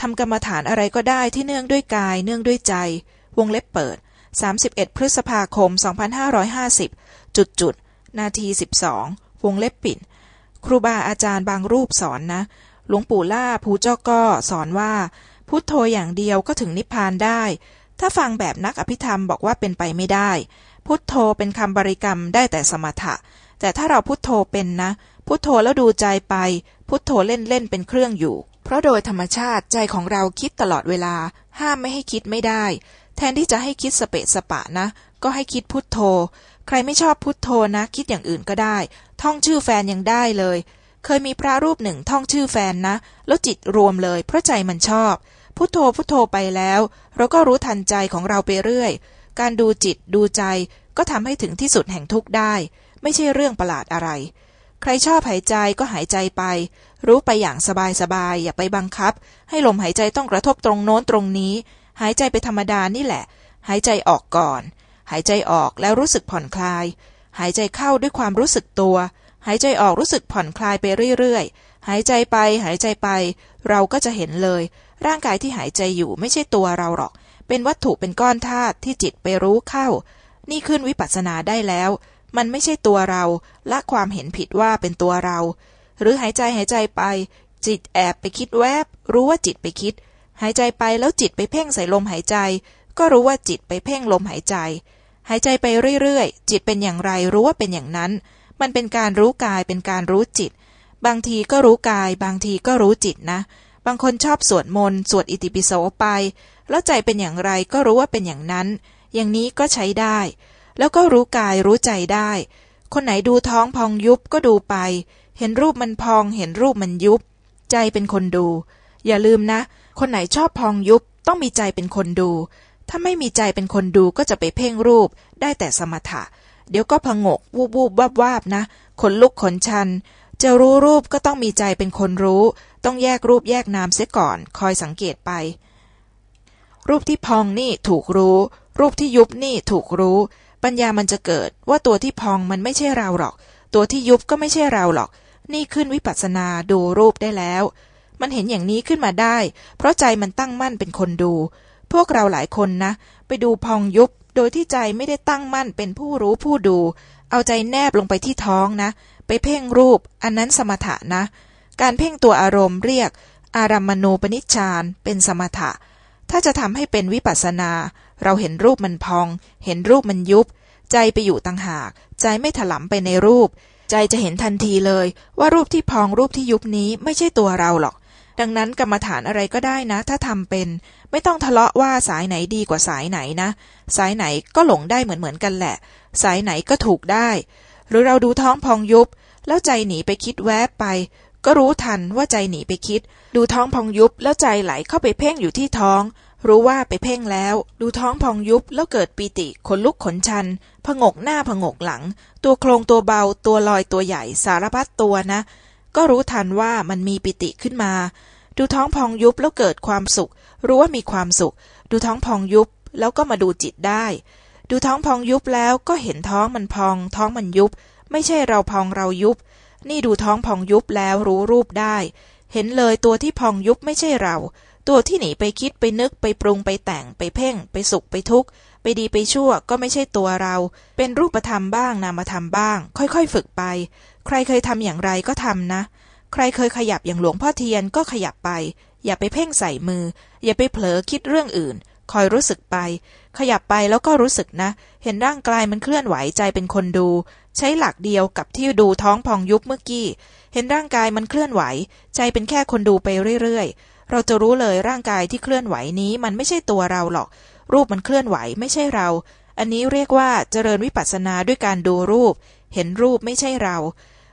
ทำกรรมฐานอะไรก็ได้ที่เนื่องด้วยกาย เนื่องด้วยใจ วงเล็บเปิด 31 พฤษภาคม 2550 จุดจุด นาที 12 วงเล็บปิด ครูบาอาจารย์บางรูปสอนนะ หลวงปู่ล่าภูเจ้าก็สอนว่า พุทโธอย่างเดียวก็ถึงนิพพานได้ ถ้าฟังแบบนักอภิธรรมบอกว่าเป็นไปไม่ได้ พุทโธเป็นคำบริกรรมได้แต่สมถะ แต่ถ้าเราพุทโธเป็นนะ พุทโธแล้วดูใจไป พุทโธเล่นๆเป็นเครื่องอยู่ เพราะโดยธรรมชาติใจของเราคิดตลอดเวลา ห้ามไม่ให้คิดไม่ได้ แทนที่จะให้คิดสเปะสปะนะ ก็ให้คิดพุทโธ ใครไม่ชอบพุทโธนะ คิดอย่างอื่นก็ได้ ท่องชื่อแฟนยังได้เลย เคยมีพระรูปหนึ่งท่องชื่อแฟนนะ แล้วจิตรวมเลย เพราะใจมันชอบ พุทโธพุทโธไปแล้ว เราก็รู้ทันใจของเราไปเรื่อย การดูจิตดูใจก็ทำให้ถึงที่สุดแห่งทุกข์ได้ ไม่ใช่เรื่องประหลาดอะไร ใครชอบหายใจก็หายใจไป รู้ไปอย่างสบายๆอย่าไปบังคับ ให้ลมหายใจต้องกระทบตรงโน้นตรงนี้ หายใจไปธรรมดานี่แหละ หายใจออกก่อน หายใจออกแล้วรู้สึกผ่อนคลาย หายใจเข้าด้วยความรู้สึกตัว หายใจออกรู้สึกผ่อนคลายไปเรื่อยๆหายใจไปหายใจไป เราก็จะเห็นเลย ร่างกายที่หายใจอยู่ไม่ใช่ตัวเราหรอก เป็นวัตถุเป็นก้อนธาตุที่จิตไปรู้เข้า นี่ขึ้นวิปัสสนาได้แล้ว มันไม่ใช่ตัวเรา ละความเห็นผิดว่าเป็นตัวเรา หรือหายใจหายใจไป จิตแอบไปคิดแวบ รู้ว่าจิตไปคิด หายใจไปแล้วจิตไปเพ่งใส่ลมหายใจ ก็รู้ว่าจิตไปเพ่งลมหายใจ หายใจไปเรื่อยๆ จิตเป็นอย่างไรรู้ว่าเป็นอย่างนั้น มันเป็นการรู้กายเป็นการรู้จิต บางทีก็รู้กาย บางทีก็รู้จิตนะ บางคนชอบสวดมนต์สวดอิติปิโสไป แล้วใจเป็นอย่างไรก็รู้ว่าเป็นอย่างนั้น อย่างนี้ก็ใช้ได้ แล้วก็รู้กายรู้ใจได้ คนไหนดูท้องพองยุบก็ดูไป เห็นรูปมันพองเห็นรูปมันยุบ ใจเป็นคนดู อย่าลืมนะ คนไหนชอบพองยุบต้องมีใจเป็นคนดู ถ้าไม่มีใจเป็นคนดูก็จะไปเพ่งรูป ได้แต่สมถะ เดี๋ยวก็พงกวูบวูบวาบวาบนะขนลุกขนชัน จะรู้รูปก็ต้องมีใจเป็นคนรู้ ต้องแยกรูปแยกนามเสียก่อน คอยสังเกตไปรูปที่พองนี่ถูกรู้ รูปที่ยุบนี่ถูกรู้ ปัญญามันจะเกิดว่าตัวที่พองมันไม่ใช่เราหรอก ตัวที่ยุบก็ไม่ใช่เราหรอก นี่ขึ้นวิปัสสนาดูรูปได้แล้ว มันเห็นอย่างนี้ขึ้นมาได้ เพราะใจมันตั้งมั่นเป็นคนดู พวกเราหลายคนนะ ไปดูพองยุบ โดยที่ใจไม่ได้ตั้งมั่นเป็นผู้รู้ผู้ดู เอาใจแนบลงไปที่ท้องนะ ไปเพ่งรูป อันนั้นสมถะนะ การเพ่งตัวอารมณ์เรียก อารัมมณูปนิชฌานเป็นสมถะ ถ้าจะทำให้เป็นวิปัสสนา เราเห็นรูปมันพอง เห็นรูปมันยุบ ใจไปอยู่ต่างหาก ใจไม่ถลำไปในรูป ใจจะเห็นทันทีเลยว่ารูปที่พองรูปที่ยุบนี้ไม่ใช่ตัวเราหรอก ดังนั้นกรรมฐานอะไรก็ได้นะ ถ้าทำเป็น ไม่ต้องทะเลาะว่าสายไหนดีกว่าสายไหนนะ สายไหนก็หลงได้เหมือนเหมือนกันแหละ สายไหนก็ถูกได้ หรือเราดูท้องพองยุบ แล้วใจหนีไปคิดแวบไปก็รู้ทันว่าใจหนีไปคิด ดูท้องพองยุบแล้วใจไหลเข้าไปเพ่งอยู่ที่ท้อง รู้ว่าไปเพ่งแล้ว ดูท้องพองยุบแล้วเกิดปีติขนลุกขนชัน ผงกหน้าผงกหลัง ตัวโครงตัวเบาตัวลอยตัวใหญ่สารพัดตัวนะ ก็รู้ทันว่ามันมีปิติขึ้นมา ดูท้องพองยุบแล้วเกิดความสุข รู้ว่ามีความสุข ดูท้องพองยุบแล้วก็มาดูจิตได้ ดูท้องพองยุบแล้วก็เห็นท้องมันพอง ท้องมันยุบ ไม่ใช่เราพองเรายุบ นี่ดูท้องพองยุบแล้วรู้รูปได้ เห็นเลยตัวที่พองยุบไม่ใช่เรา ตัวที่หนีไปคิดไปนึกไปปรุงไปแต่งไปเพ่ง ไปสุขไปทุกข์ ไปดีไปชั่วก็ไม่ใช่ตัวเรา เป็นรูปธรรมบ้างนามธรรมบ้าง ค่อยๆ ฝึกไป ใครเคยทำอย่างไรก็ทำนะ ใครเคยขยับอย่างหลวงพ่อเทียนก็ขยับไป อย่าไปเพ่งใส่มือ อย่าไปเผลอคิดเรื่องอื่น คอยรู้สึกไป ขยับไปแล้วก็รู้สึกนะ เห็นร่างกายมันเคลื่อนไหวใจเป็นคนดู ใช้หลักเดียวกับที่ดูท้องพองยุบเมื่อกี้เห็นร่างกายมันเคลื่อนไหว ใจเป็นแค่คนดูไปเรื่อยๆ เราจะรู้เลยร่างกายที่เคลื่อนไหวนี้มันไม่ใช่ตัวเราหรอก รูปมันเคลื่อนไหวไม่ใช่เรา อันนี้เรียกว่าเจริญวิปัสสนาด้วยการดูรูป เห็นรูปไม่ใช่เรา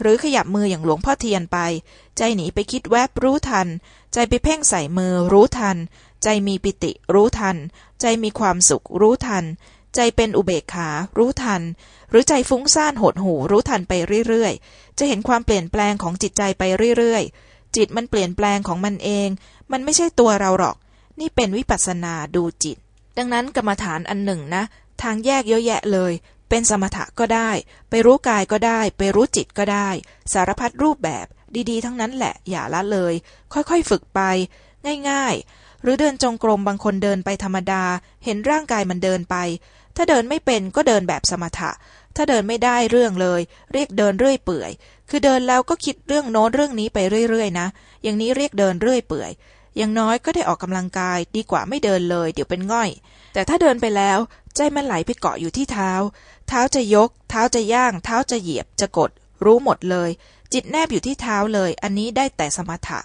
หรือขยับมืออย่างหลวงพ่อเทียนไป ใจหนีไปคิดแวบรู้ทัน ใจไปเพ่งใส่มือรู้ทัน ใจมีปิติรู้ทัน ใจมีความสุขรู้ทัน ใจเป็นอุเบกขารู้ทัน หรือใจฟุ้งซ่านหดหูรู้ทันไปเรื่อยๆจะเห็นความเปลี่ยนแปลงของจิตใจไปเรื่อยๆจิตมันเปลี่ยนแปลงของมันเอง มันไม่ใช่ตัวเราหรอก นี่เป็นวิปัสสนาดูจิต ดังนั้นกรรมฐานอันหนึ่งนะ ทางแยกเยอะแยะเลย เป็นสมถะก็ได้ ไปรู้กายก็ได้ ไปรู้จิตก็ได้ สารพัดรูปแบบดีๆ ทั้งนั้นแหละอย่าละเลย ค่อยๆ ฝึกไป ง่ายๆ หรือเดินจงกรมบางคนเดินไปธรรมดา เห็นร่างกายมันเดินไป ถ้าเดินไม่เป็นก็เดินแบบสมถะ ถ้าเดินไม่ได้เรื่องเลย เรียกเดินเรื่อยเปื่อย คือเดินแล้วก็คิดเรื่องโน้นเรื่องนี้ไปเรื่อยๆ นะ อย่างนี้เรียกเดินเรื่อยเปื่อย อย่างน้อยก็ได้ออกกำลังกายดีกว่าไม่เดินเลยเดี๋ยวเป็นง่อย แต่ถ้าเดินไปแล้ว ใจมันไหลไปเกาะอยู่ที่เท้า เท้าจะยก เท้าจะย่าง เท้าจะเหยียบจะกด รู้หมดเลย จิตแนบอยู่ที่เท้าเลย อันนี้ได้แต่สมถะ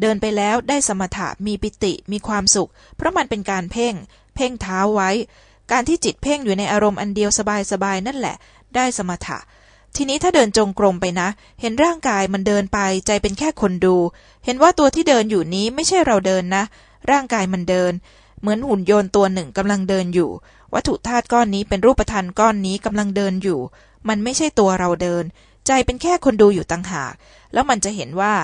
เดินไปแล้วได้สมถะมีปิติมีความสุข เพราะมันเป็นการเพ่ง เพ่งเท้าไว้ การที่จิตเพ่งอยู่ในอารมณ์อันเดียวสบายๆนั่นแหละ ได้สมถะ ทีนี้ถ้าเดินจงกรมไปนะ เห็นร่างกายมันเดินไปใจเป็นแค่คนดู เห็นว่าตัวที่เดินอยู่นี้ไม่ใช่เราเดินนะ ร่างกายมันเดิน เหมือนหุ่นยนต์ตัวหนึ่งกำลังเดินอยู่ วัตถุธาตุก้อนนี้เป็นรูปธรรมก้อนนี้กำลังเดินอยู่ มันไม่ใช่ตัวเราเดิน ใจเป็นแค่คนดูอยู่ต่างหาก แล้วมันจะเห็นว่า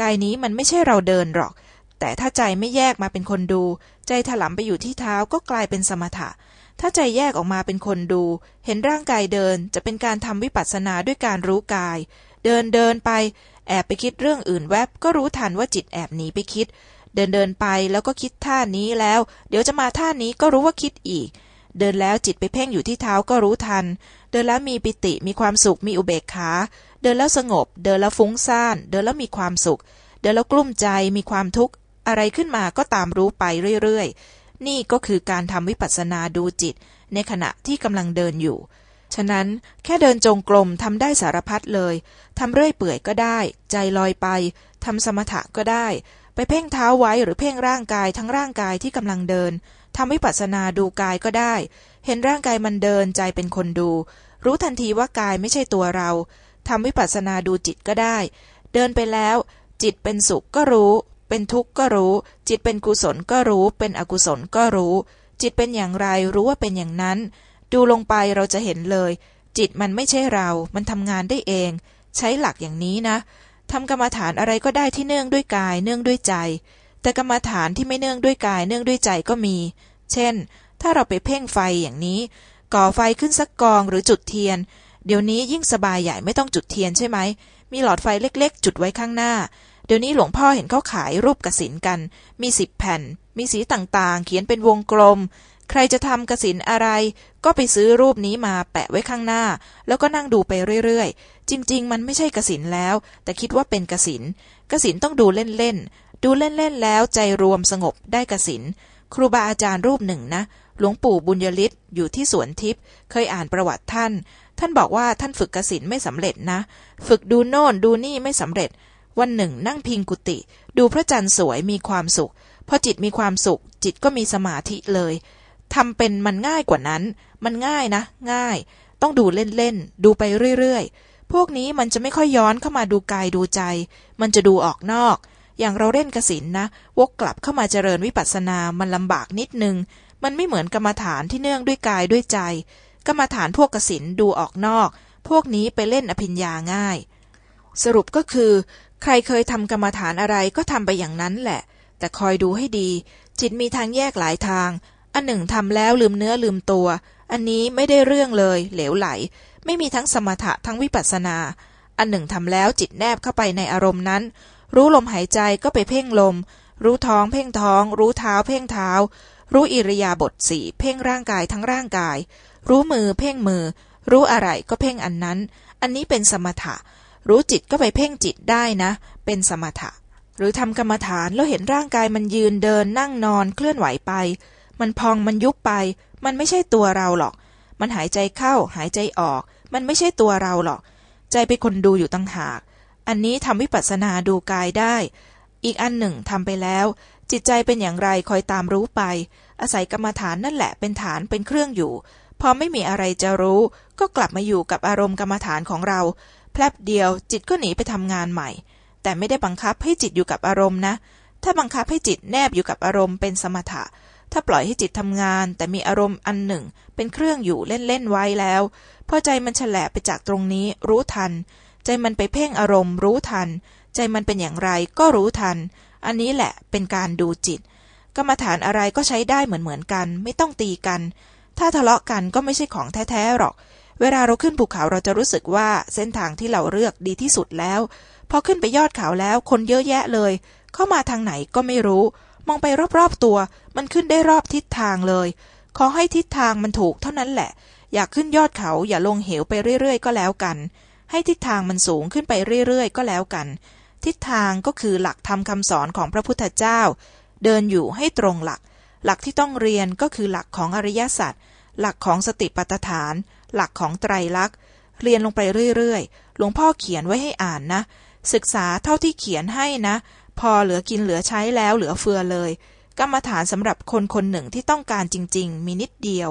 กายนี้มันไม่ใช่เราเดินหรอก แต่ถ้าใจไม่แยกมาเป็นคนดู ใจถลำไปอยู่ที่เท้าก็กลายเป็นสมถะ ถ้าใจแยกออกมาเป็นคนดู เห็นร่างกายเดินจะเป็นการทำวิปัสสนาด้วยการรู้กาย เดินเดินไป แอบไปคิดเรื่องอื่นแวบก็รู้ทันว่าจิตแอบหนีไปคิด เดินเดินไปแล้วก็คิดท่านี้แล้ว เดี๋ยวจะมาท่านี้ก็รู้ว่าคิดอีก เดินแล้วจิตไปเพ่งอยู่ที่เท้าก็รู้ทัน เดินแล้วมีปิติมีความสุขมีอุเบกขา เดินแล้วสงบ เดินแล้วฟุ้งซ่าน เดินแล้วมีความสุข เดินแล้วกลุ้มใจมีความทุกข์อะไรขึ้นมาก็ตามรู้ไปเรื่อยๆ นี่ก็คือการทำวิปัสสนาดูจิต ในขณะที่กำลังเดินอยู่ ฉะนั้นแค่เดินจงกรมทำได้สารพัดเลยทำเรื่อยเปื่อยก็ได้ ใจลอยไปทำสมถะก็ได้ ไปเพ่งเท้าไว้หรือเพ่งร่างกายทั้งร่างกายที่กำลังเดินทำวิปัสสนาดูกายก็ได้ เห็นร่างกายมันเดินใจเป็นคนดู รู้ทันทีว่ากายไม่ใช่ตัวเราทำวิปัสสนาดูจิตก็ได้ เดินไปแล้ว จิตเป็นสุขก็รู้ เป็นทุกข์ก็รู้ จิตเป็นกุศลก็รู้ เป็นอกุศลก็รู้ จิตเป็นอย่างไรรู้ว่าเป็นอย่างนั้น ดูลงไปเราจะเห็นเลย จิตมันไม่ใช่เรา มันทำงานได้เอง ใช้หลักอย่างนี้นะทำกรรมฐานอะไรก็ได้ที่เนื่องด้วยกาย เนื่องด้วยใจ แต่กรรมฐานที่ไม่เนื่องด้วยกาย เนื่องด้วยใจก็มี เช่น ถ้าเราไปเพ่งไฟอย่างนี้ ก่อไฟขึ้นสักกองหรือจุดเทียน เดี๋ยวนี้ยิ่งสบายใหญ่ไม่ต้องจุดเทียนใช่ไหมมีหลอดไฟเล็ก ๆ จุดไว้ข้างหน้า เดี๋ยวนี้หลวงพ่อเห็นเขาขายรูปกสินกัน มีสิบแผ่น มีสีต่างๆ เขียนเป็นวงกลม ใครจะทำกสินอะไร ก็ไปซื้อรูปนี้มาแปะไว้ข้างหน้า แล้วก็นั่งดูไปเรื่อยๆ จริง ๆ มันไม่ใช่กสินแล้ว แต่คิดว่าเป็นกสินกสินต้องดูเล่นๆ ดูเล่นๆ แล้วใจรวมสงบได้กสินครูบาอาจารย์รูปหนึ่งนะหลวงปู่บุญยฤทธิ์อยู่ที่สวนทิพย์เคยอ่านประวัติท่าน ท่านบอกว่าท่านฝึกกสินไม่สำเร็จนะ ฝึกดูโน่นดูนี่ไม่สำเร็จ วันหนึ่งนั่งพิงกุฏิดูพระจันทร์สวยมีความสุข พอจิตมีความสุข จิตก็มีสมาธิเลยทำเป็นมันง่ายกว่านั้น มันง่ายนะ ง่าย ต้องดูเล่นๆ ดูไปเรื่อยๆ พวกนี้มันจะไม่ค่อยย้อนเข้ามาดูกายดูใจ มันจะดูออกนอก อย่างเราเล่นกสินนะ วกกลับเข้ามาเจริญวิปัสสนา มันลำบากนิดนึง มันไม่เหมือนกรรมฐานที่เนื่องด้วยกายด้วยใจ กรรมฐานพวกกสินดูออกนอก พวกนี้ไปเล่นอภิญญาง่าย สรุปก็คือ ใครเคยทำกรรมฐานอะไรก็ทำไปอย่างนั้นแหละ แต่คอยดูให้ดี จิตมีทางแยกหลายทาง อันหนึ่งทำแล้วลืมเนื้อลืมตัว อันนี้ไม่ได้เรื่องเลย เหลวไหล ไม่มีทั้งสมถะทั้งวิปัสสนา อันหนึ่งทำแล้วจิตแนบเข้าไปในอารมณ์นั้น รู้ลมหายใจก็ไปเพ่งลม รู้ท้องเพ่งท้อง รู้เท้าเพ่งเท้า รู้อิริยาบถสี่เพ่งร่างกายทั้งร่างกาย รู้มือเพ่งมือ รู้อะไรก็เพ่งอันนั้น อันนี้เป็นสมถะ รู้จิตก็ไปเพ่งจิตได้นะ เป็นสมถะ หรือทำกรรมฐานแล้วเห็นร่างกายมันยืนเดินนั่งนอนเคลื่อนไหวไป มันพองมันยุบไป มันไม่ใช่ตัวเราหรอก มันหายใจเข้าหายใจออก มันไม่ใช่ตัวเราหรอก ใจเป็นคนดูอยู่ตั้งหาก อันนี้ทำวิปัสสนาดูกายได้ อีกอันหนึ่งทำไปแล้ว จิตใจเป็นอย่างไรคอยตามรู้ไป อาศัยกรรมฐานนั่นแหละเป็นฐานเป็นเครื่องอยู่พอไม่มีอะไรจะรู้ ก็กลับมาอยู่กับอารมณ์กรรมฐานของเรา พลบเดียวจิตก็หนีไปทำงานใหม่ แต่ไม่ได้บังคับให้จิตอยู่กับอารมณ์นะ ถ้าบังคับให้จิตแนบอยู่กับอารมณ์เป็นสมถะ ถ้าปล่อยให้จิตทำงาน แต่มีอารมณ์อันหนึ่ง เป็นเครื่องอยู่เล่นๆไว้แล้ว พอใจมันแฉลบไปจากตรงนี้รู้ทัน ใจมันไปเพ่งอารมณ์ รู้ทัน ใจมันเป็นอย่างไรก็รู้ทัน อันนี้แหละเป็นการดูจิต กรรมฐานอะไรก็ใช้ได้เหมือนเหมือนกัน ไม่ต้องตีกัน ถ้าทะเลาะกันก็ไม่ใช่ของแท้ๆหรอก เวลาเราขึ้นภูเขาเราจะรู้สึกว่าเส้นทางที่เราเลือกดีที่สุดแล้ว พอขึ้นไปยอดเขาแล้วคนเยอะแยะเลย เข้ามาทางไหนก็ไม่รู้ มองไปรอบๆตัว มันขึ้นได้รอบทิศทางเลย ขอให้ทิศทางมันถูกเท่านั้นแหละ อยากขึ้นยอดเขาอย่าลงเหวไปเรื่อยๆ ก็แล้วกัน ให้ทิศทางมันสูงขึ้นไปเรื่อยๆ ก็แล้วกัน ทิศทางก็คือหลักธรรมคำสอนของพระพุทธเจ้า เดินอยู่ให้ตรงหลัก หลักที่ต้องเรียนก็คือหลักของอริยสัจหลักของสติปัฏฐาน หลักของไตรลักษณ์ เรียนลงไปเรื่อยๆ หลวงพ่อเขียนไว้ให้อ่านนะ ศึกษาเท่าที่เขียนให้นะ พอเหลือกินเหลือใช้แล้วเหลือเฟือเลย กรรมฐานสำหรับคนคนหนึ่งที่ต้องการจริง ๆ มีนิดเดียว